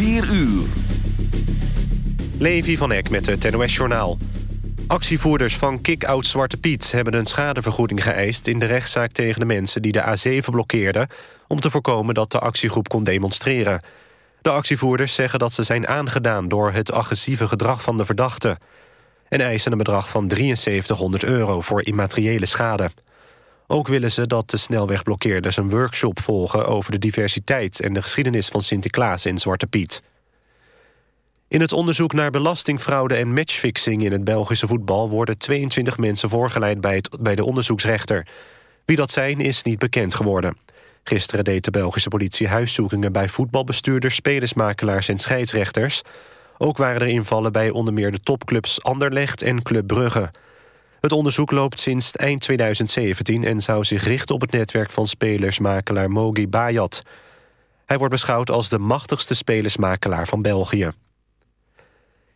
4 uur. Levi van Eck met het NOS-journaal. Actievoerders van Kick-Out Zwarte Piet hebben een schadevergoeding geëist... in de rechtszaak tegen de mensen die de A7 blokkeerden... om te voorkomen dat de actiegroep kon demonstreren. De actievoerders zeggen dat ze zijn aangedaan... door het agressieve gedrag van de verdachte. En eisen een bedrag van 7300 euro voor immateriële schade. Ook willen ze dat de snelwegblokkeerders een workshop volgen... over de diversiteit en de geschiedenis van Sinterklaas en Zwarte Piet. In het onderzoek naar belastingfraude en matchfixing in het Belgische voetbal... worden 22 mensen voorgeleid bij, het, bij de onderzoeksrechter. Wie dat zijn is niet bekend geworden. Gisteren deed de Belgische politie huiszoekingen bij voetbalbestuurders... spelersmakelaars en scheidsrechters. Ook waren er invallen bij onder meer de topclubs Anderlecht en Club Brugge. Het onderzoek loopt sinds eind 2017 en zou zich richten op het netwerk van spelersmakelaar Mogi Bayat. Hij wordt beschouwd als de machtigste spelersmakelaar van België.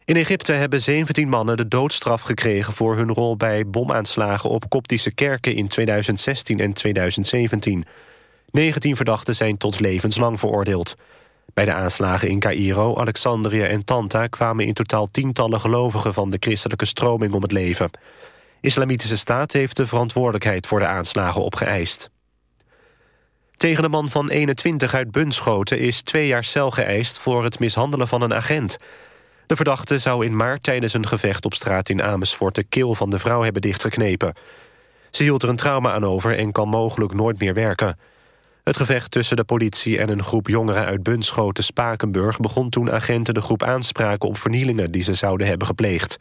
In Egypte hebben 17 mannen de doodstraf gekregen... voor hun rol bij bomaanslagen op koptische kerken in 2016 en 2017. 19 verdachten zijn tot levenslang veroordeeld. Bij de aanslagen in Cairo, Alexandrië en Tanta... kwamen in totaal tientallen gelovigen van de christelijke stroming om het leven. Islamitische Staat heeft de verantwoordelijkheid voor de aanslagen opgeëist. Tegen de man van 21 uit Bunschoten is twee jaar cel geëist... voor het mishandelen van een agent... De verdachte zou in maart tijdens een gevecht op straat in Amersfoort... de keel van de vrouw hebben dichtgeknepen. Ze hield er een trauma aan over en kan mogelijk nooit meer werken. Het gevecht tussen de politie en een groep jongeren uit Bunschoten-Spakenburg... begon toen agenten de groep aanspraken op vernielingen die ze zouden hebben gepleegd.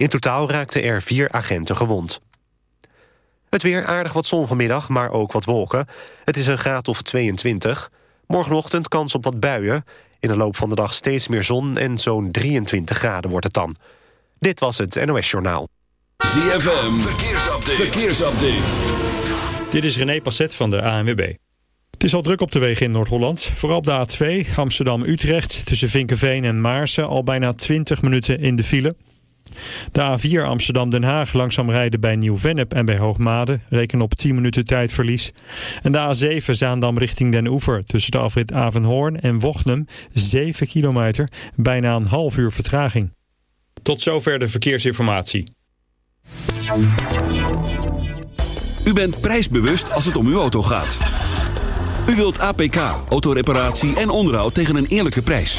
In totaal raakten er vier agenten gewond. Het weer aardig wat zon vanmiddag, maar ook wat wolken. Het is een graad of 22. Morgenochtend kans op wat buien. In de loop van de dag steeds meer zon en zo'n 23 graden wordt het dan. Dit was het NOS Journaal. ZFM, verkeersupdate. verkeersupdate. Dit is René Passet van de ANWB. Het is al druk op de wegen in Noord-Holland. Vooral op de A2 Amsterdam-Utrecht tussen Vinkenveen en Maarsen... al bijna 20 minuten in de file. De A4 Amsterdam-Den Haag langzaam rijden bij Nieuw-Vennep en bij Hoogmade. Reken op 10 minuten tijdverlies. En de A7 Zaandam richting Den Oever tussen de afrit Avenhoorn en Wochnum. 7 kilometer, bijna een half uur vertraging. Tot zover de verkeersinformatie. U bent prijsbewust als het om uw auto gaat. U wilt APK, autoreparatie en onderhoud tegen een eerlijke prijs.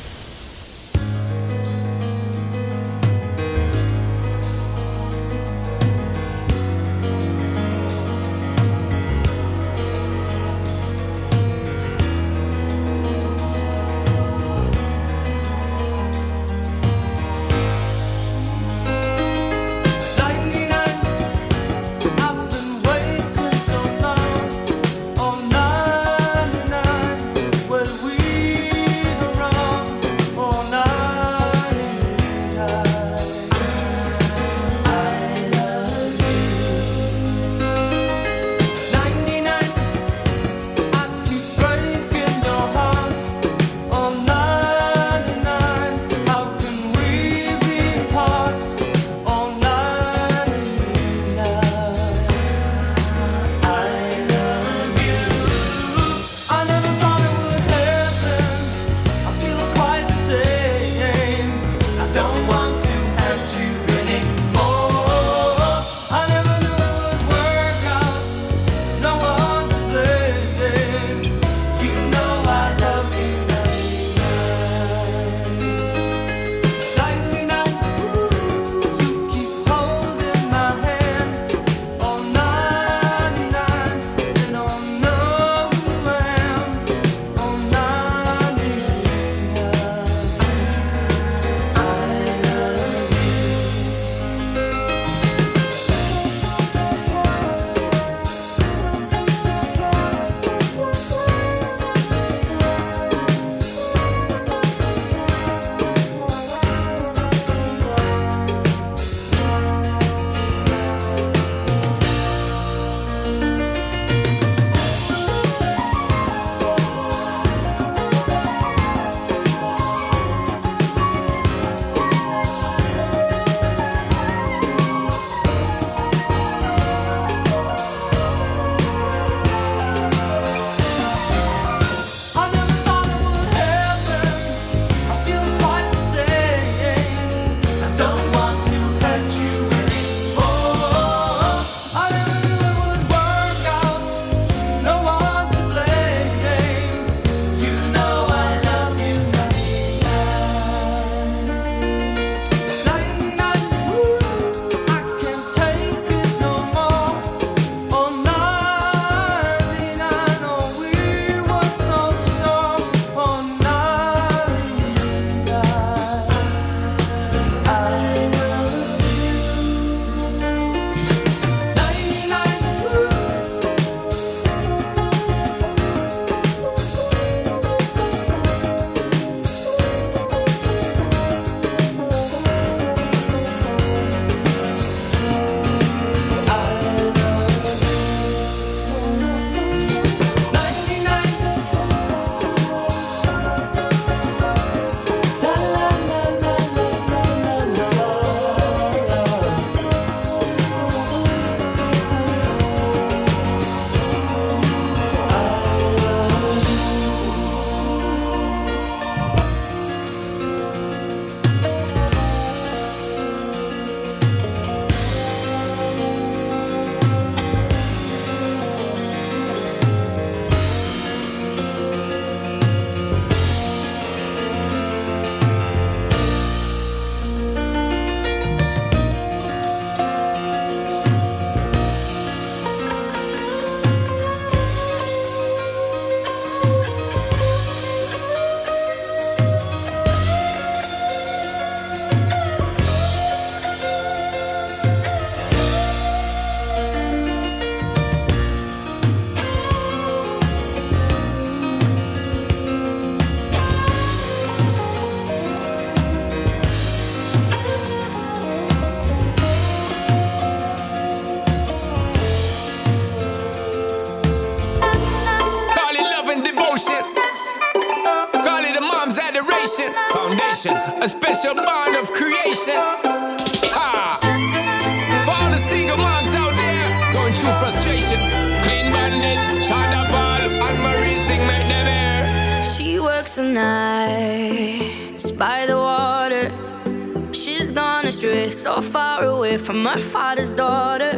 away from her father's daughter.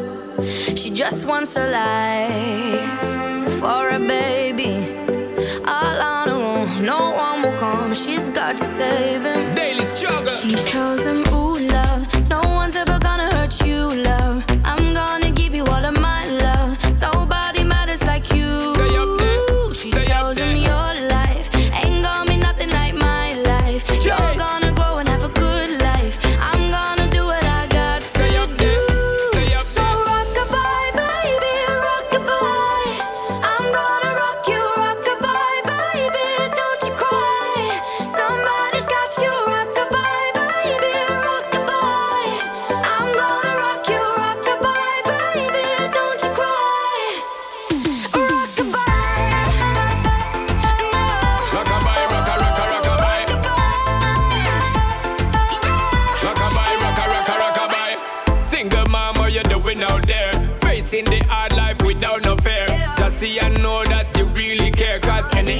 She just wants a life.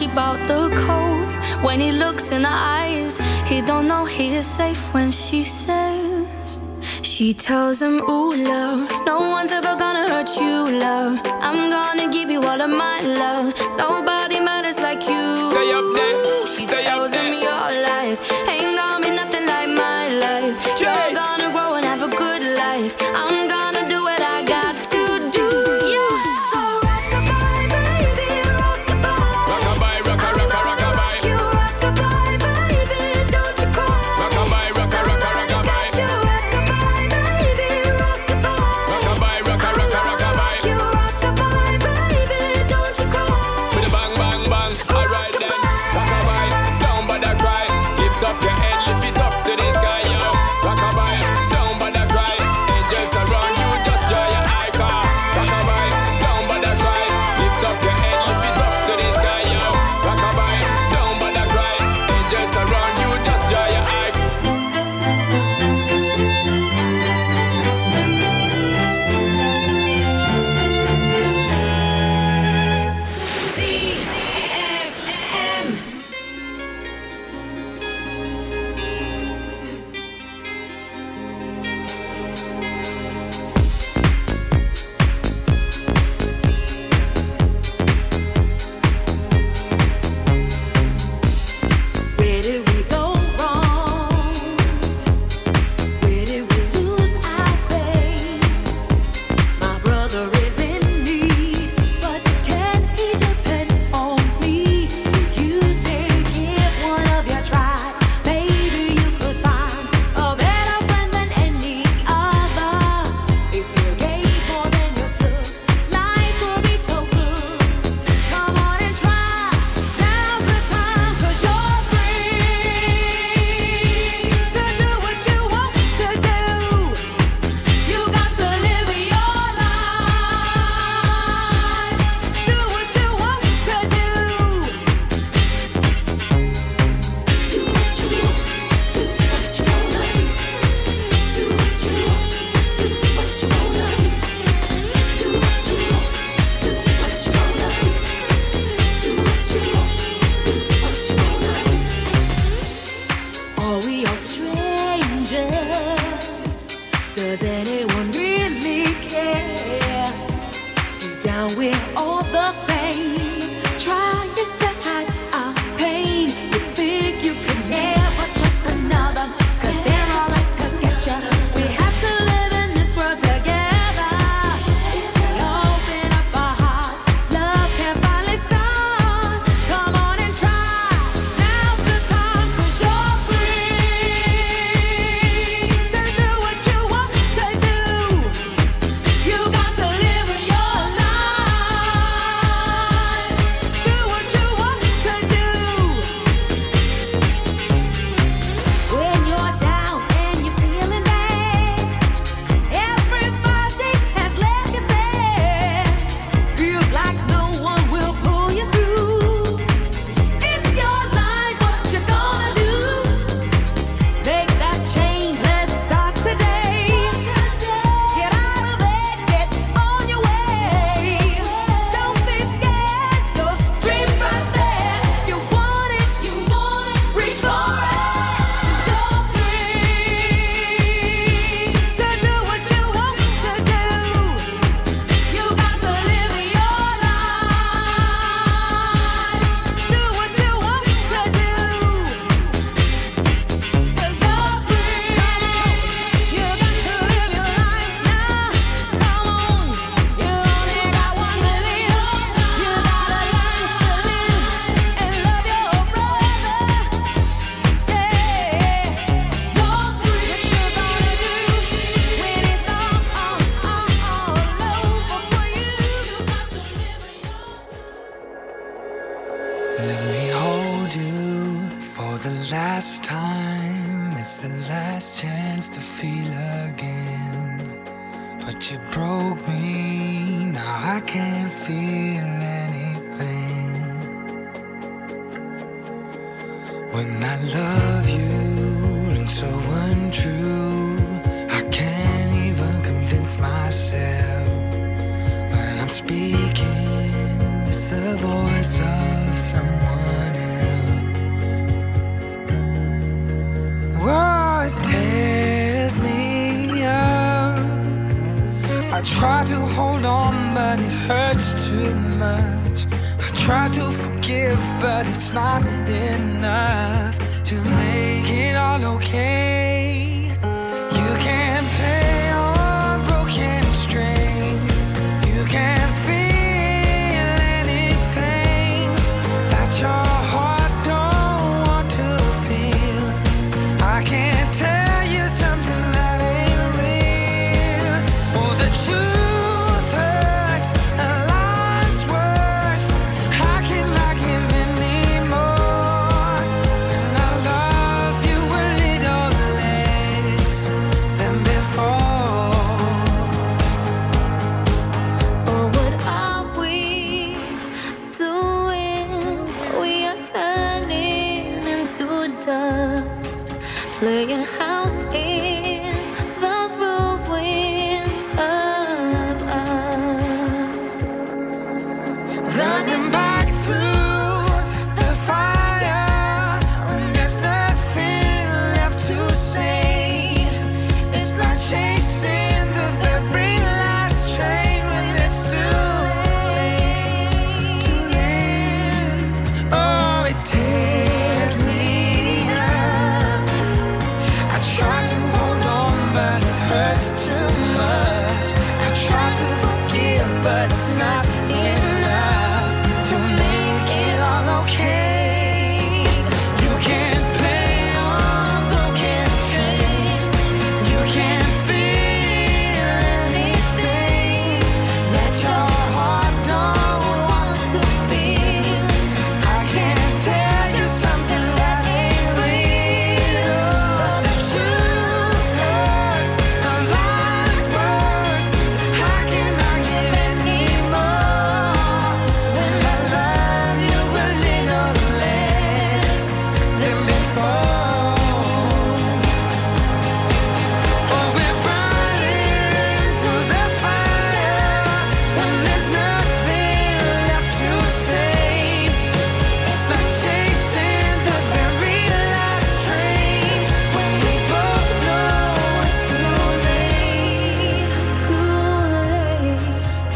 keep out the cold when he looks in her eyes. He don't know he is safe when she says, She tells him, Ooh, love, no one's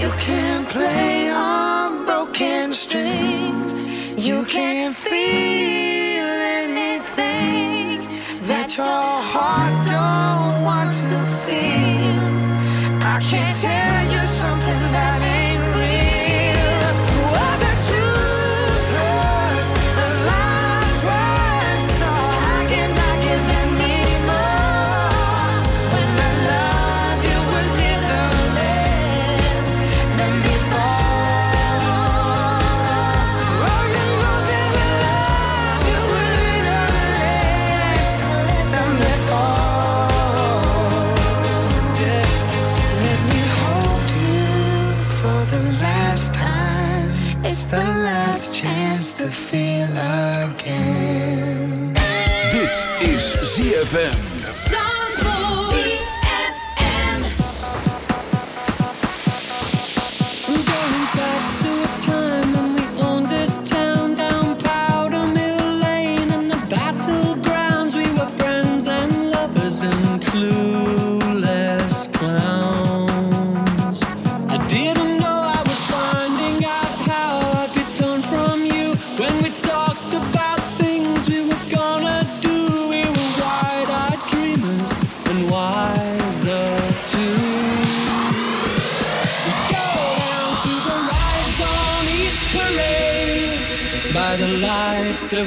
You can't play on broken strings. You can't feel anything that your heart don't want to feel. I can't tell you something that. ZFM.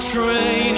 train.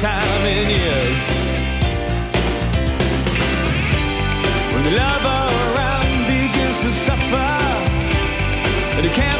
time in years. When the love around begins to suffer, and you can't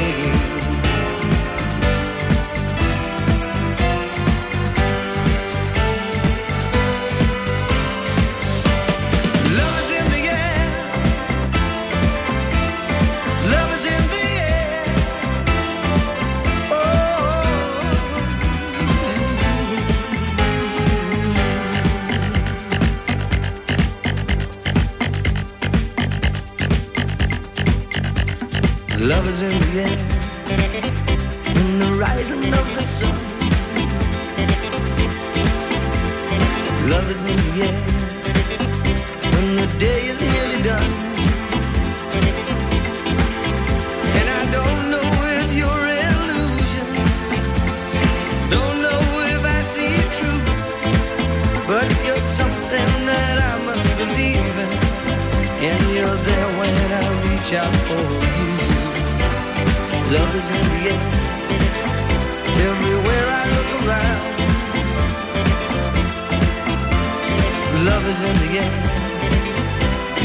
Love is in the air.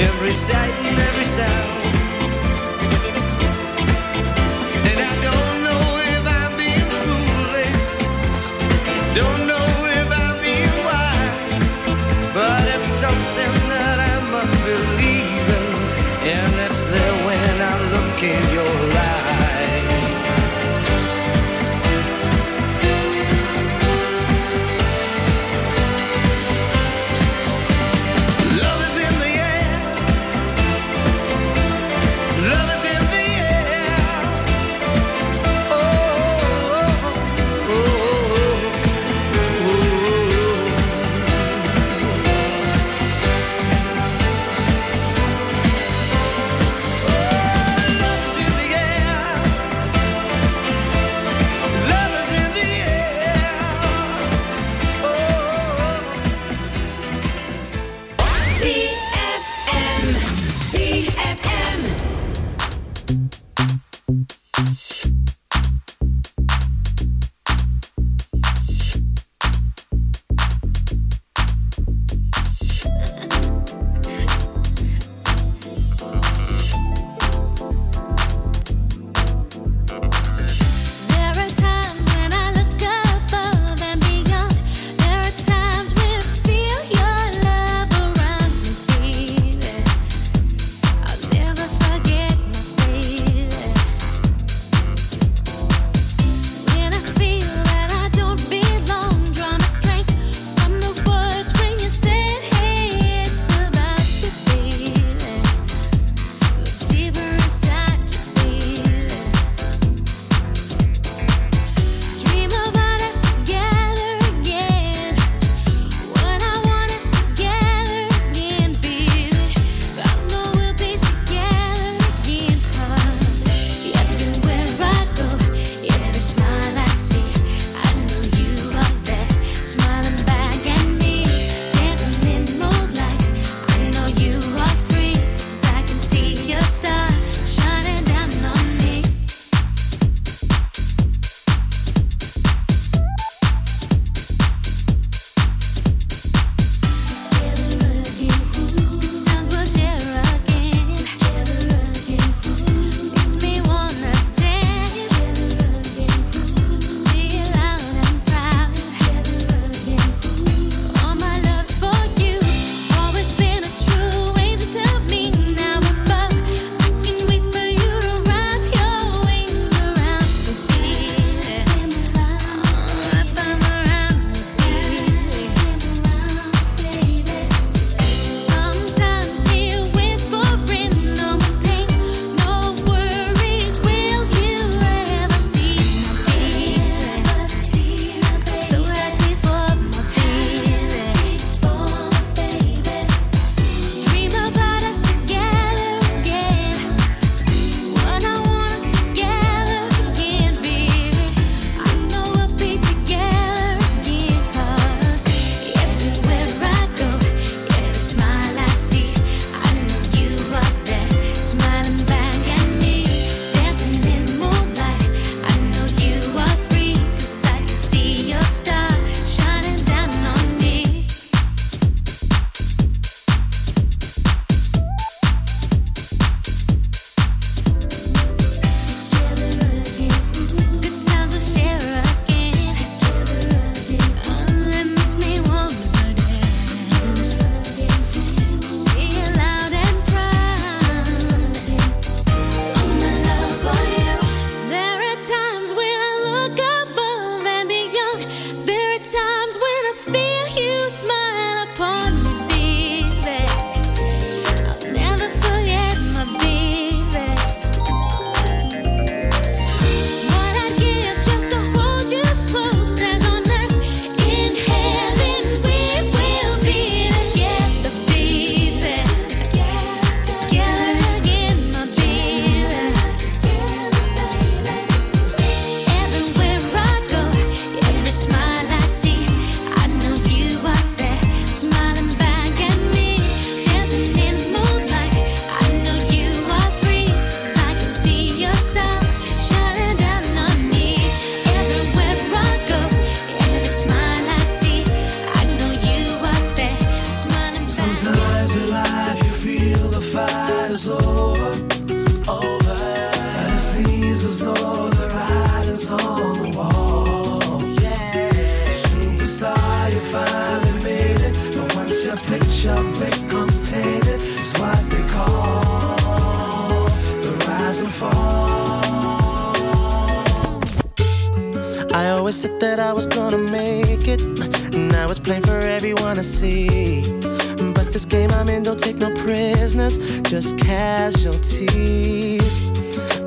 Every sight and every sound.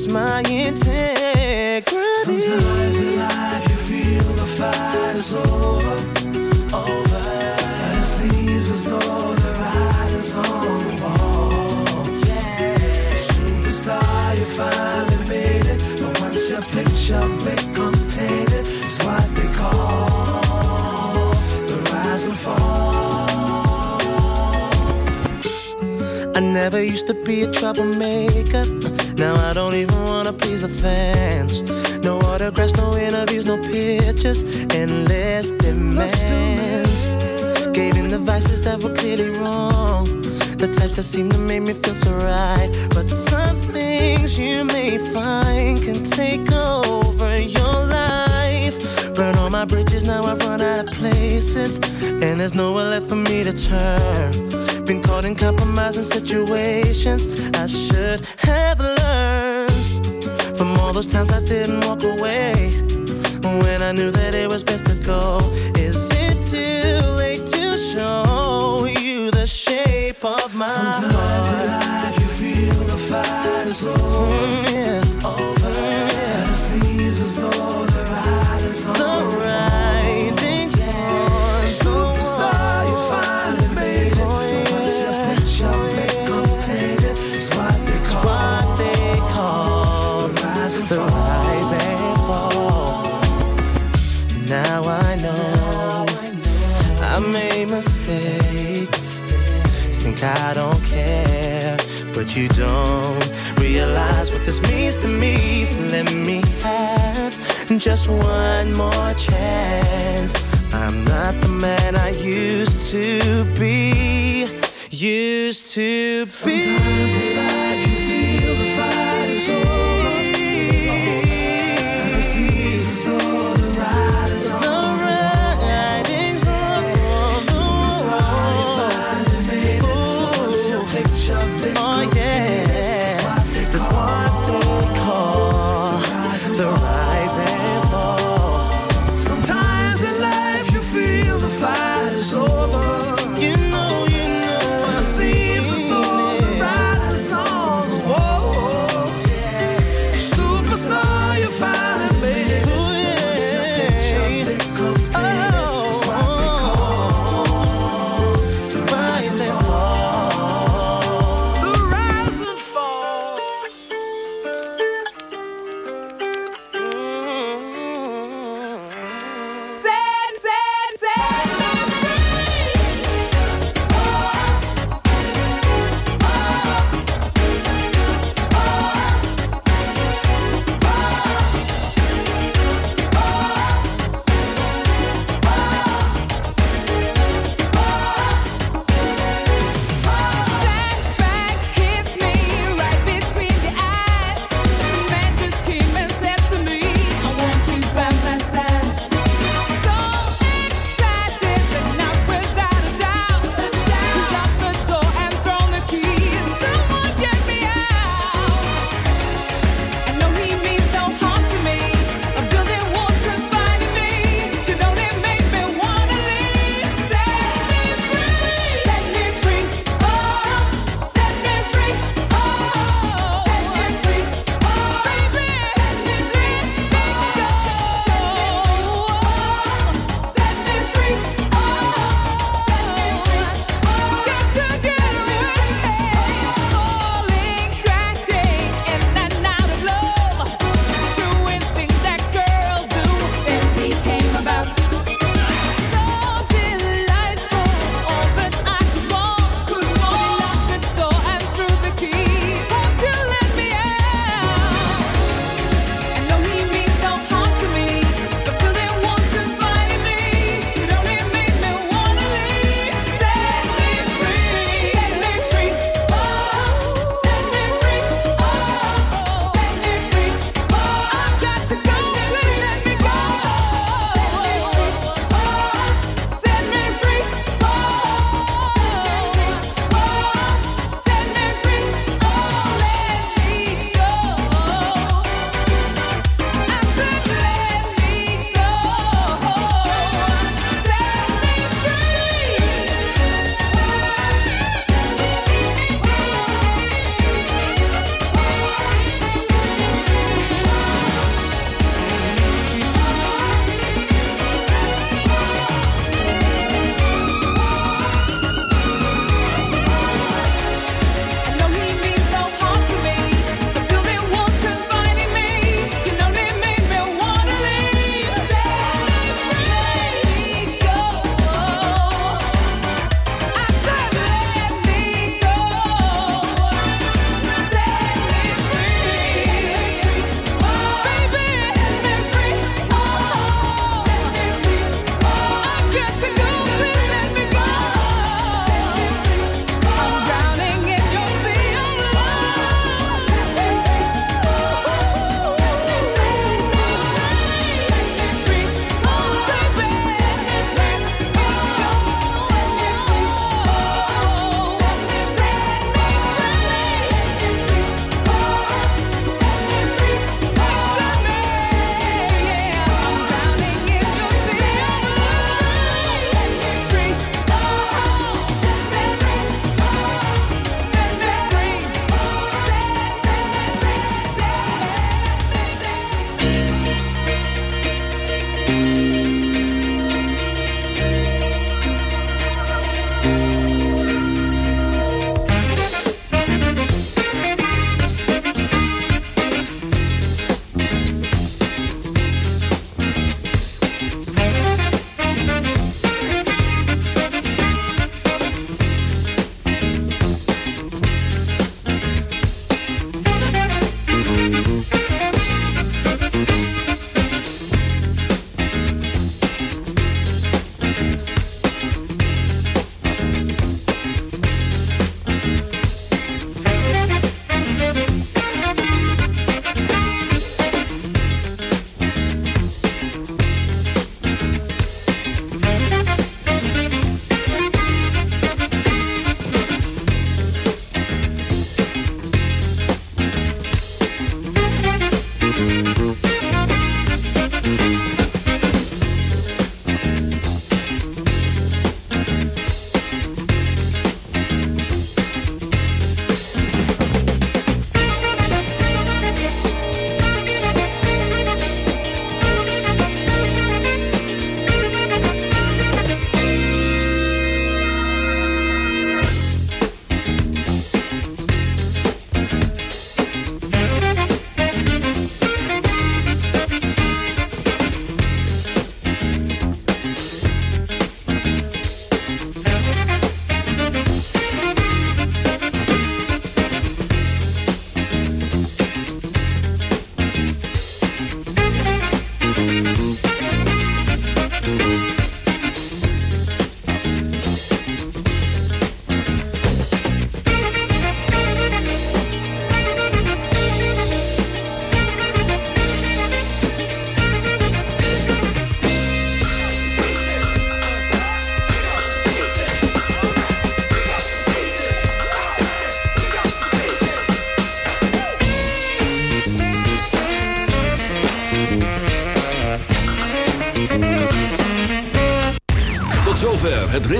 lose my integrity. Sometimes in life you feel the fight is over. Over. And it seems as though the writing's on the wall. Yeah. Superstar, you finally made it. But once your picture becomes tainted, it's what they call the rise and fall. I never used to be a troublemaker. Now I don't even wanna please the fans. No autographs, no interviews, no pictures, endless demands. Gave in the vices that were clearly wrong. The types that seem to make me feel so right. But some things you may find can take over your life. Burn all my bridges, now I've run out of places. And there's nowhere left for me to turn. Been caught in compromising situations I should have from all those times I didn't walk away when I knew that it was best to go. Is it too late to show you the shape of my Sometimes heart? in life you feel the fight is over. yeah.